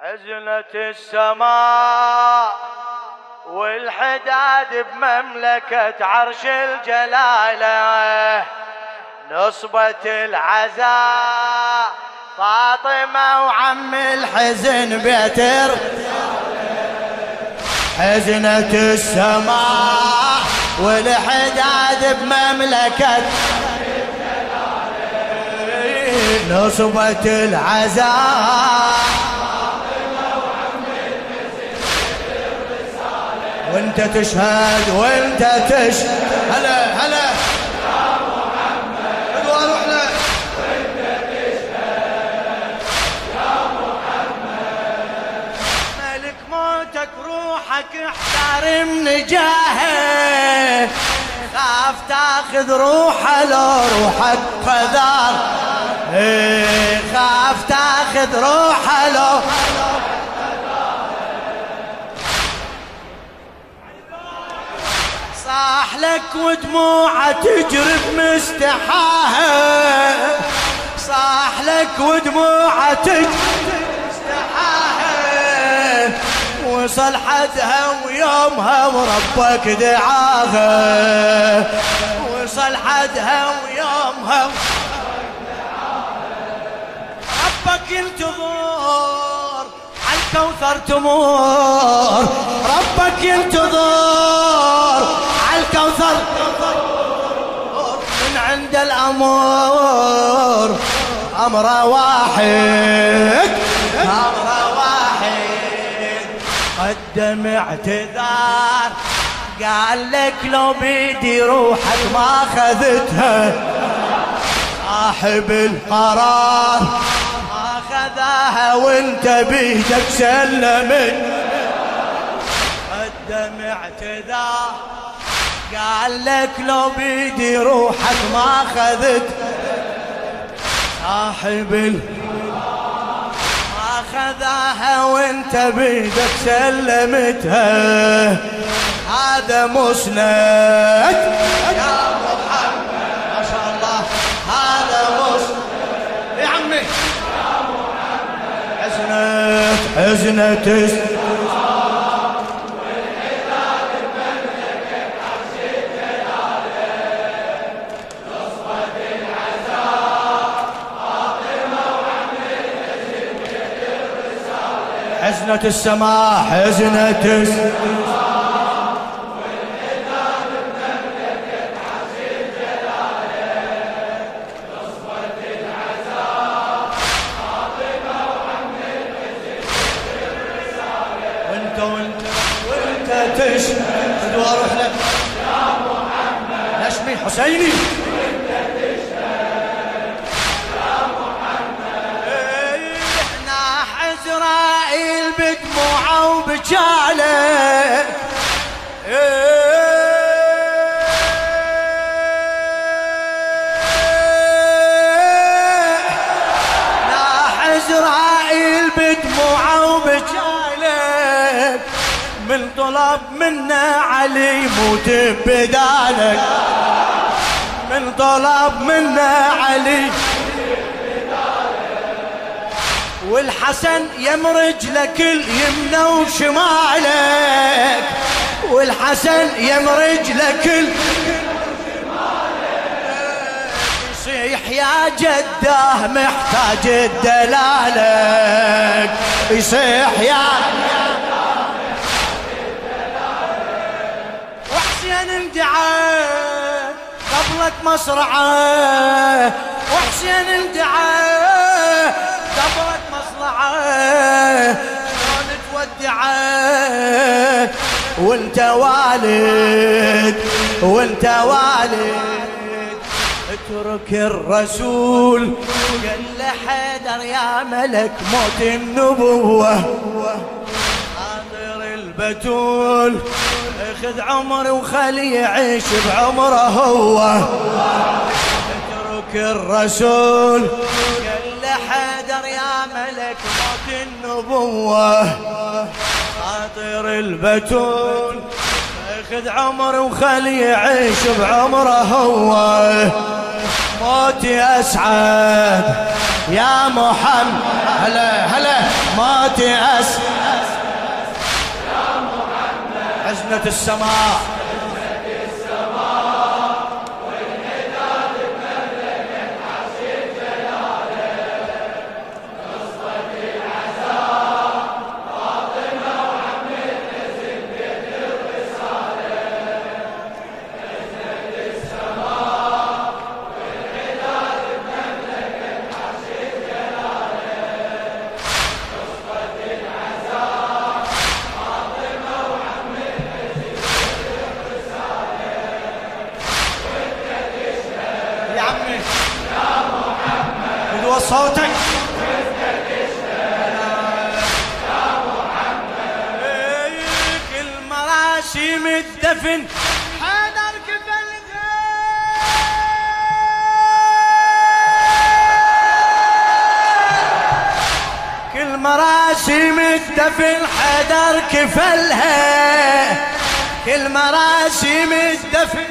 حزنت السماء والحداد بمملكة عرش الجلالة. نصبة العزاء فاطمة وعم الحزن بيتر. حزنة السماء والحداد بمملكة نصبة العزاء. وانت تشهد وانت تشهد هلا هلا. احتار من خاف تاخذ روحه لو روحك فذار إيه، خاف تاخذ روحه لو صاح لك ودموعه تجري بمستحاها صاح لك ودموعه تجري مستحاها. وصل حدها ويومها وربك دعاها. وصل حدها ويومها ربك ينتظر عالكوثر تمور. ربك ينتظر الأمور. أمر واحد. أمر واحد. قدم اعتذار قال لك لو بيدي روحك ما خذتها صاحب القرار. ما خذاها وانت بيدك سلمت. قدم اعتذار قال لك لو بيدي روحك ما خذت صاحب ال ما خذاها وانت بيدك سلمتها. هذا مسند. يا محمد ما شاء الله. هذا مسند. يا عمي. حزنت حزنت. حزنة السماء حزنة السماء. عزرائيل بدموعه وبجاله ناح عزرائيل بدموعه وبجاله من طلب منا علي موت بدالك من طلب منا علي والحسن يمرج لك اليمنى وشمالك والحسن يمرج لك. يصيح يا جده محتاج الدلالك يصيح يا وحسين اندعى قبلك مصرعة وحسين اندعى قبلك شلون وانت والد وانت والد. اترك الرسول قال حيدر يا ملك موت النبوة. حاضر البتول اخذ عمري وخلي يعيش بعمره هو. اترك الرسول قال حيدر يا ملك موت النبوة. خاطر البتول أخذ عمر وخلي يعيش بعمره هو. موتي أسعد يا محمد. هلا هلا. موت صلاتي أس حزنة السماء. مراسيم الدفن. حيدر كفل كل مراسيم الدفن حيدر كفلها كل مراسيم الدفن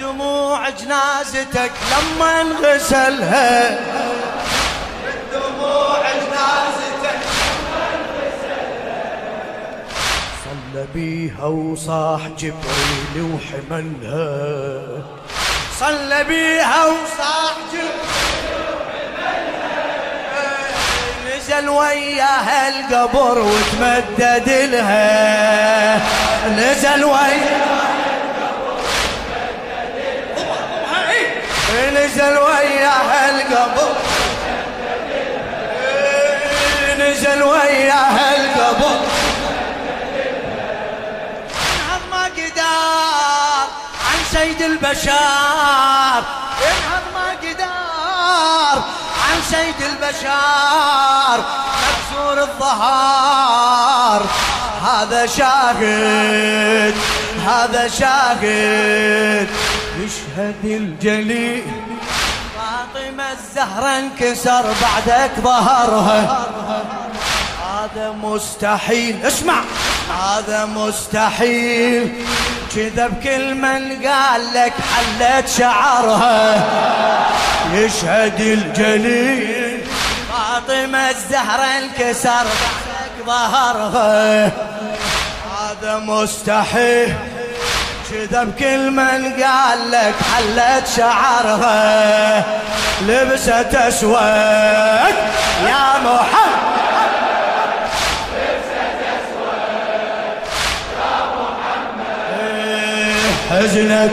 دموع جنازتك لما انغسلها بيها وصاح جبريل وحملها. صلى بيها وصاح جبريل وحملها. نزل وياها القبر وتمدد لها. نزل وياها نزل وياها القبر. نزل وياها القبر. سيد البشر. انهض ما قدار عن سيد البشر. مكسور الظهر هذا شاهد هذا شاهد. يشهد الجليل. فاطمة الزهرة انكسر بعدك ظهرها. هذا مستحيل. اسمع. هذا مستحيل. كذب كل من قال لك حلت شعرها يشهد الجليل فاطمة الزهرة انكسر ظهرها هذا مستحيل. كذب كل من قال لك حلت شعرها لبست أسود. يا محمد حزنة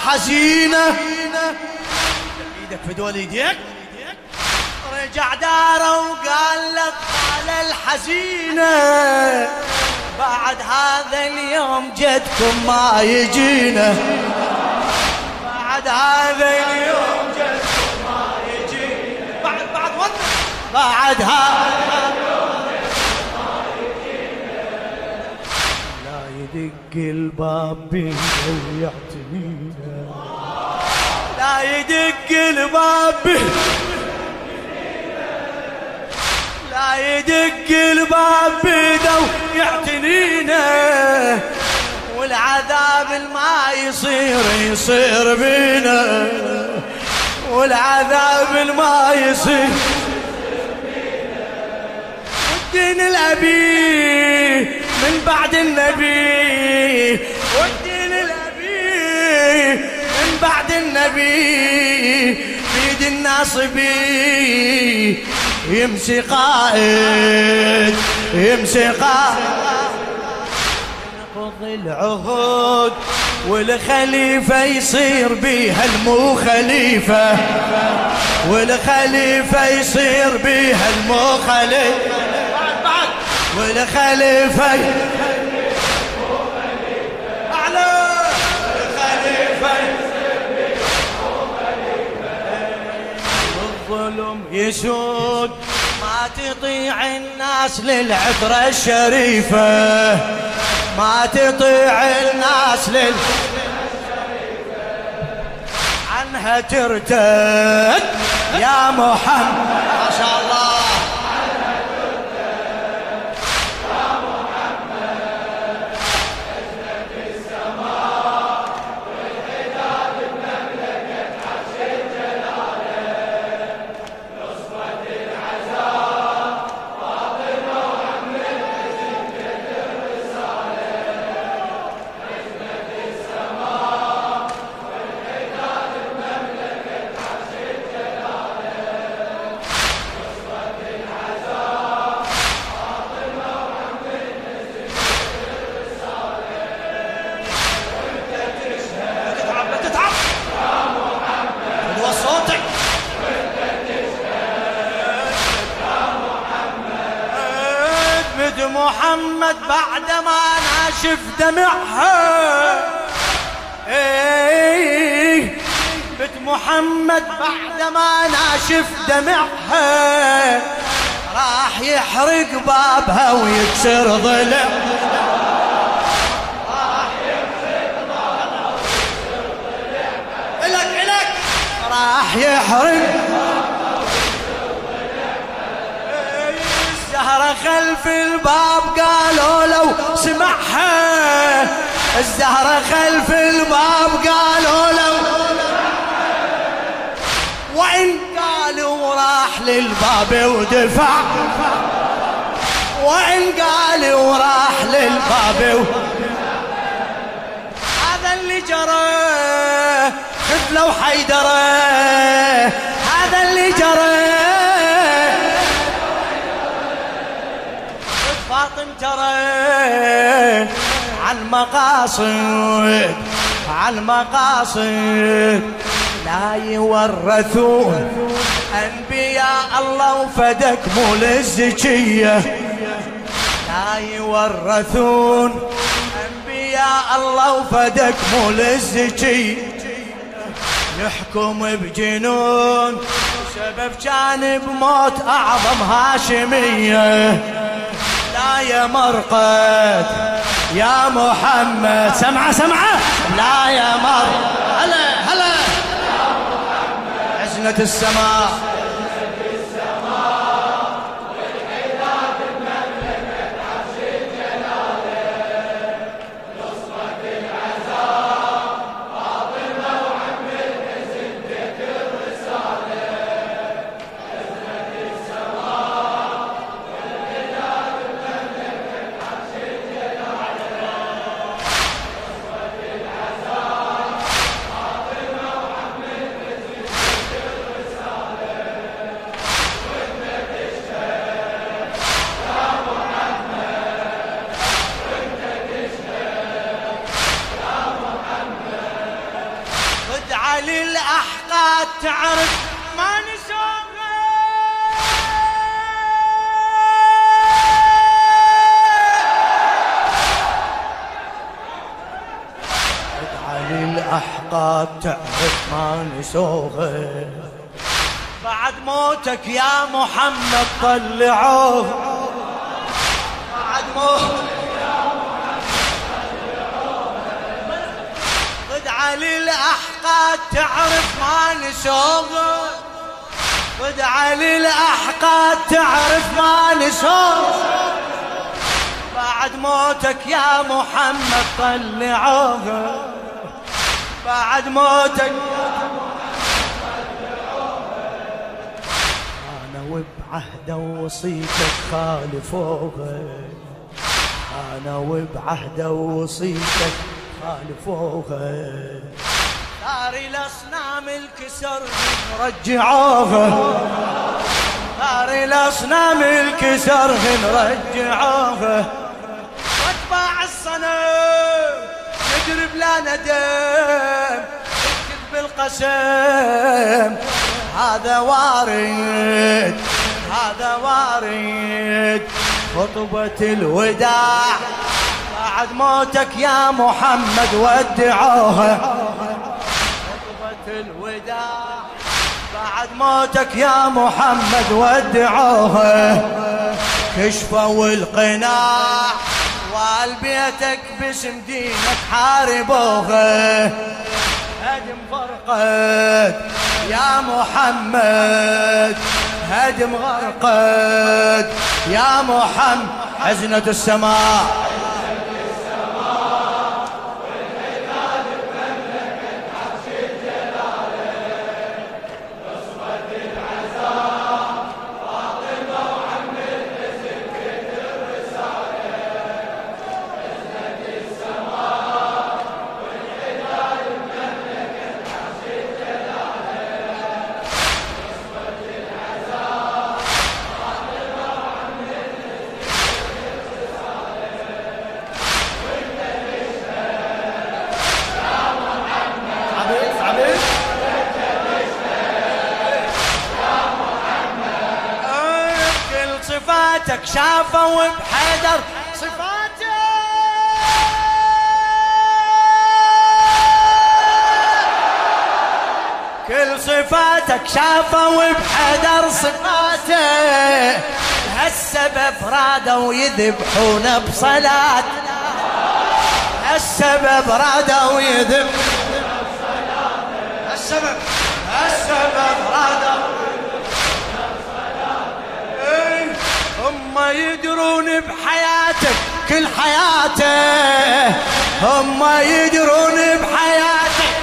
الحزينة إيدك في دول إيديك. رجع داره وقال لأطفال الحزينة. بعد هذا اليوم جدكم ما يجينا. بعد هذا اليوم جدكم ما يجينا. بعد بعد بعد هذا يدق الباب بينا ويعتنينا لا يدق الباب. لا يدق الباب بيده ويعتنينا والعذاب الما يصير يصير بينا. والعذاب الما يصير. والدين الأبي من بعد النبي. والدين الأبي من بعد النبي. بيد الناصبي يمسي قائد يمسي قائد. نقض العهود والخليفة يصير بيها المو خليفة والخليفة يصير بيها المو خليفة والخليفة أعلى. الظلم يسود ما تطيع الناس للعطرة الشريفة. ما تطيع الناس لل. عنها ترتد. يا محمد. ناشف دمعها. إيه بنت محمد بعد ما ناشف دمعها. راح يحرق بابها ويكسر ضلع إلك إلك. راح يحرق. الزهرة خلف الباب قالوا سمعها. الزهرة خلف الباب قالوا لو وإن قالوا راح للباب ودفع. وإن قالوا راح للباب هذا اللي جرى خذ لو حيدره. فاطم ترى عن مقاصد عن مقاصد لا يورثون أنبياء الله وفدك مو للزكية. لا يورثون أنبياء الله وفدك مو للزكية. يحكم بجنون سبب كان بموت أعظم هاشمية. يا مرقد يا محمد. سمعة سمعة. لا يا مرقد هلا هلا. عزنة السماء. للأحقاد تعرف ما نسوقه للأحقاد تعرف ما نسوغه بعد موتك يا محمد طلعوه. بعد موتك تعرف ما نسوغ خد علي الأحقاد تعرف ما نسوغ بعد موتك يا محمد طلعوه بعد موتك أنا وبعهد وصيتك خالفوها أنا وبعهد وصيتك خالفوها دار الاصنام الكسر رجعوها دار الاصنام الكسر رجعوها واتباع الصنم ادري بلا ندم اكتب بالقسم. هذا وارد هذا وارد. خطبة الوداع بعد موتك يا محمد ودعوها الوداع. بعد موتك يا محمد ودعوها كشفوا القناع والبيتك باسم دينك حاربوها هدم فرقت يا محمد. هدم غرقت يا محمد. حزنة السماء. صفاتك شافوا بحيدر صفاتك. كل صفاتك شافوا بحيدر صفاته هالسبب رادوا يذبحون بصلاة. هالسبب رادوا يذبحون السبب. السبب رادوا هم يدرون بحياتك كل حياته. هم يدرون بحياتك.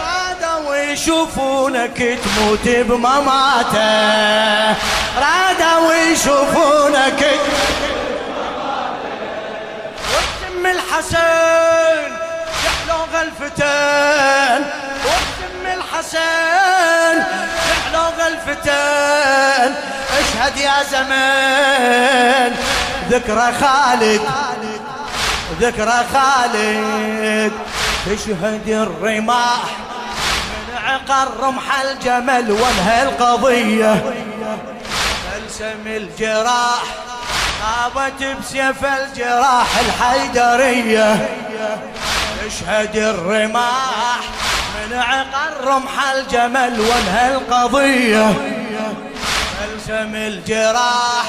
رادوا يشوفونك تموت بمماته. رادوا يشوفونك وتم الحسن يحلو غلفتين وتم الحسن يحلو غلفتين اشهد يا زمان ذكرى خالد. ذكرى خالد. تشهد الرماح. من عقر رمح الجمل وانهى القضية. فلسم الجراح. غابت بسيف الجراح الحيدرية. تشهد الرماح من عقر رمح الجمل وانهى القضية. فلسم الجراح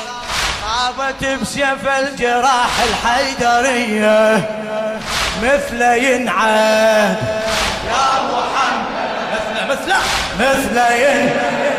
غابت بسيف الجراح الحيدرية. مثل ينعاد. يا محمد مثل مثل مثل ينعاد.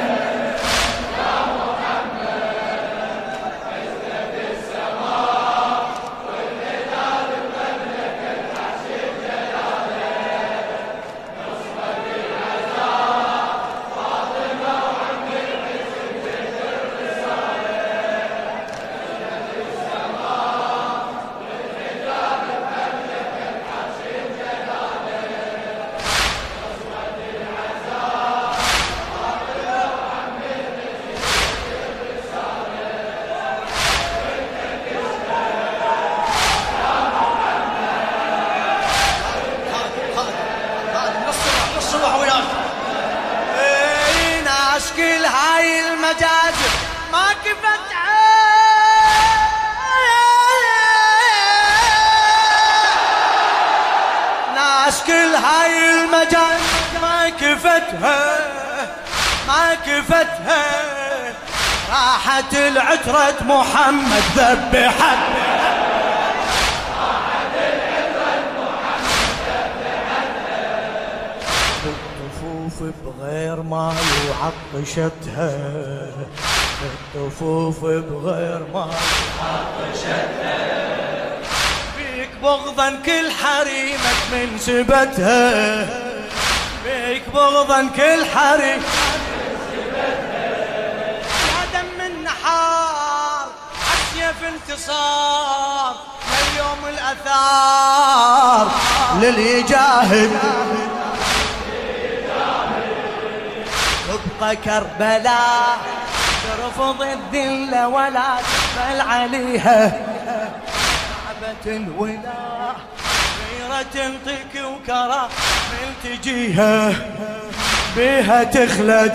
ناس كل هاي المجازر ما كفتها ما كفتها. راحت العترة محمد ذبحت بغير ما وعطشتها الطفوف بغير ما. فيك بغضا كل حريمك من سبتها فيك بغضا كل حريم. يا دم النحار انتصار لليوم الأثار. للي جاهد تبقى كربلاء. ترفض الذلة ولا تقبل عليها محبة الولاء غيرة تنطيك وكرا من تجيها بها تخلد.